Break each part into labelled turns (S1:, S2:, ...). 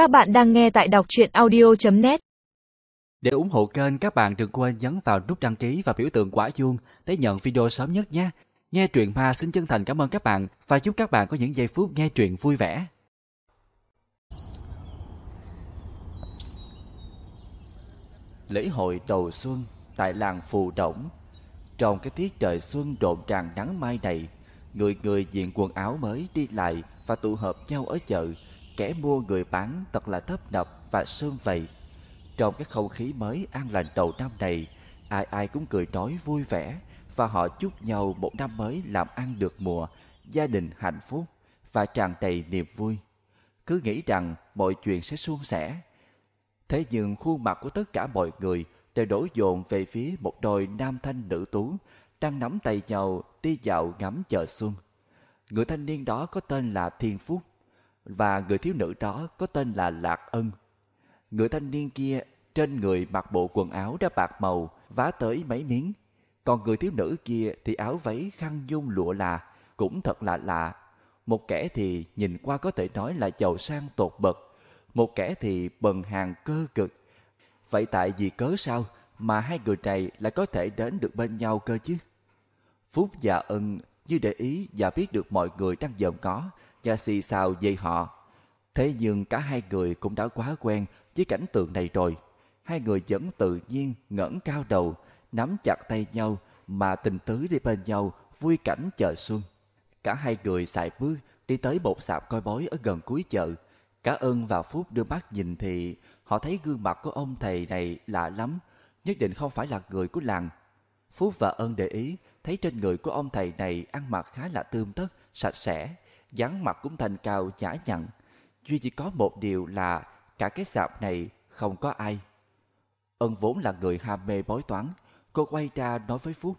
S1: Các bạn đang nghe tại đọc chuyện audio.net
S2: Để ủng hộ kênh, các bạn đừng quên nhấn vào nút đăng ký và biểu tượng quả chuông để nhận video sớm nhất nhé. Nghe truyện ma xin chân thành cảm ơn các bạn và chúc các bạn có những giây phút nghe truyện vui vẻ. Lễ hội đầu xuân tại làng Phù đổng. Trong cái tiết trời xuân rộn ràng nắng mai này, người người diện quần áo mới đi lại và tụ hợp nhau ở chợ kẻ mua người bán thật là tấp nập và sương vầy. Trong cái không khí mới an lành đầu năm này, ai ai cũng cười nói vui vẻ và họ chúc nhau một năm mới làm ăn được mùa, gia đình hạnh phúc và tràn đầy niềm vui. Cứ nghĩ rằng mọi chuyện sẽ suôn sẻ. Thế nhưng khuôn mặt của tất cả mọi người đều đổ dồn về phía một đôi nam thanh nữ tú đang nắm tay nhau đi dạo ngắm chợ xuân. Người thanh niên đó có tên là Thiên Phúc và người thiếu nữ đó có tên là Lạc Ân. Người thanh niên kia trên người mặc bộ quần áo đã bạc màu, vá tới mấy miếng. Còn người thiếu nữ kia thì áo váy khăn dung lụa là, cũng thật là lạ. Một kẻ thì nhìn qua có thể nói là giàu sang tột bậc, một kẻ thì bần hàng cơ cực. Vậy tại vì cớ sao mà hai người này lại có thể đến được bên nhau cơ chứ? Phúc và Ân như để ý và biết được mọi người đang dòm có và xì xào về họ. Thế nhưng cả hai người cũng đã quá quen với cảnh tượng này rồi. Hai người vẫn tự nhiên ngẩng cao đầu, nắm chặt tay nhau mà tình tứ đi bên nhau vui cảnh chờ xuân. Cả hai người xài bước đi tới một sạp coi bói ở gần cuối chợ. Cả ơn và Phúc đưa mắt nhìn thì họ thấy gương mặt của ông thầy này lạ lắm, nhất định không phải là người của làng. Phúc và ơn để ý thấy trên người của ông thầy này ăn mặc khá là tươm tất, sạch sẽ, dáng mặt cũng thành cao nhã nhặn. Duy chỉ có một điều là cả cái sạp này không có ai. Ân vốn là người ham mê bói toán, cô quay ra nói với Phúc.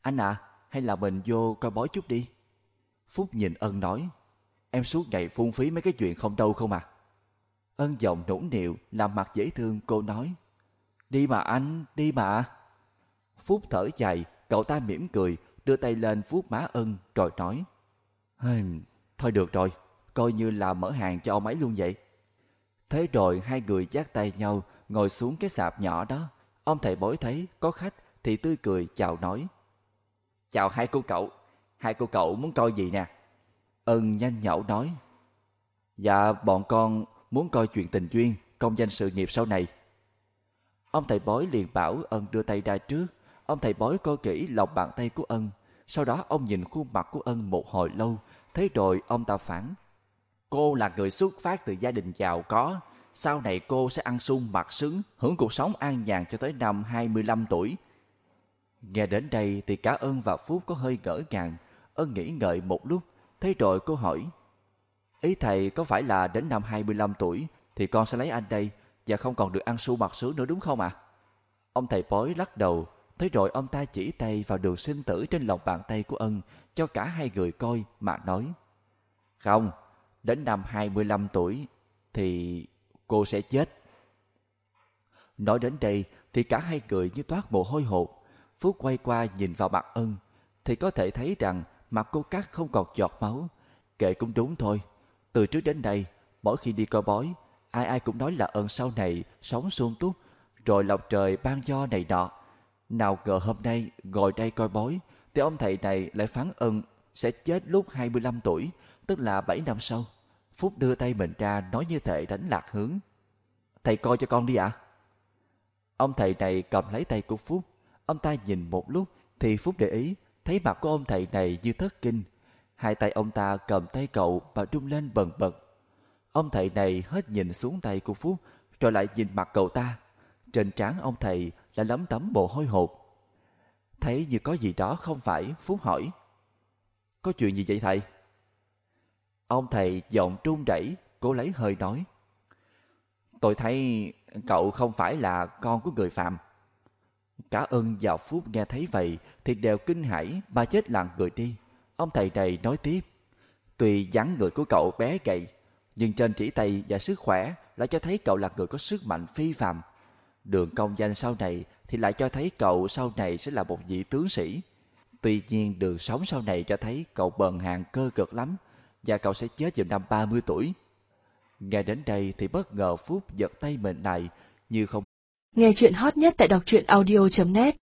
S2: Anh à, hay là mình vô coi bói chút đi. Phúc nhìn Ân nói, em suốt ngày phung phí mấy cái chuyện không đâu không à. Ân giọng nũng nịu, làm mặt dễ thương, cô nói, đi mà anh, đi mà. Phúc thở dài, cậu ta mỉm cười, đưa tay lên vuốt má Ân rồi nói, Thôi được rồi, coi như là mở hàng cho ông ấy luôn vậy. Thế rồi hai người dắt tay nhau ngồi xuống cái sạp nhỏ đó. Ông thầy bói thấy có khách thì tươi cười chào nói. Chào hai cô cậu, hai cô cậu muốn coi gì nè? Ân nhanh nhậu nói. Dạ bọn con muốn coi chuyện tình duyên, công danh sự nghiệp sau này. Ông thầy bói liền bảo Ân đưa tay ra trước. Ông thầy bói coi kỹ lòng bàn tay của Ân. Sau đó ông nhìn khuôn mặt của Ân một hồi lâu Thế rồi ông ta phản. Cô là người xuất phát từ gia đình giàu có. Sau này cô sẽ ăn sung mặc sướng, hưởng cuộc sống an nhàn cho tới năm 25 tuổi. Nghe đến đây thì cả ơn và Phúc có hơi ngỡ ngàng. Ân nghĩ ngợi một lúc, thế rồi cô hỏi. Ý thầy có phải là đến năm 25 tuổi thì con sẽ lấy anh đây và không còn được ăn sung mặc sướng nữa đúng không ạ? À? Ông thầy bói lắc đầu, thế rồi ông ta chỉ tay vào đường sinh tử trên lòng bàn tay của ân cho cả hai người coi mà nói. Không, đến năm 25 tuổi thì cô sẽ chết. Nói đến đây thì cả hai người như toát mồ hôi hột. Phúc quay qua nhìn vào mặt ân thì có thể thấy rằng mặt cô cắt không còn giọt máu. Kệ cũng đúng thôi. Từ trước đến đây, mỗi khi đi coi bói, ai ai cũng nói là ân sau này sống sung túc, rồi lọc trời ban cho này nọ. Nào ngờ hôm nay ngồi đây coi bói, thì ông thầy này lại phán ân sẽ chết lúc 25 tuổi, tức là 7 năm sau. Phúc đưa tay mình ra nói như thể đánh lạc hướng. Thầy coi cho con đi ạ. Ông thầy này cầm lấy tay của Phúc. Ông ta nhìn một lúc thì Phúc để ý thấy mặt của ông thầy này như thất kinh. Hai tay ông ta cầm tay cậu và rung lên bần bật. Ông thầy này hết nhìn xuống tay của Phúc rồi lại nhìn mặt cậu ta. Trên trán ông thầy là lấm tấm bộ hôi hột. Thấy như có gì đó không phải, Phú hỏi. Có chuyện gì vậy thầy? Ông thầy giọng trung rẩy, cố lấy hơi nói. Tôi thấy cậu không phải là con của người phạm. Cả ơn và Phúc nghe thấy vậy thì đều kinh hãi ba chết lặng người đi. Ông thầy này nói tiếp. Tuy dáng người của cậu bé gầy, nhưng trên chỉ tay và sức khỏe lại cho thấy cậu là người có sức mạnh phi phàm. Đường công danh sau này thì lại cho thấy cậu sau này sẽ là một vị tướng sĩ. Tuy nhiên đường sống sau này cho thấy cậu bần hàng cơ cực lắm và cậu sẽ chết vào năm 30 tuổi. Nghe đến đây thì bất ngờ Phúc giật tay mình lại, như không
S3: Nghe chuyện hot nhất tại đọc truyện audio.net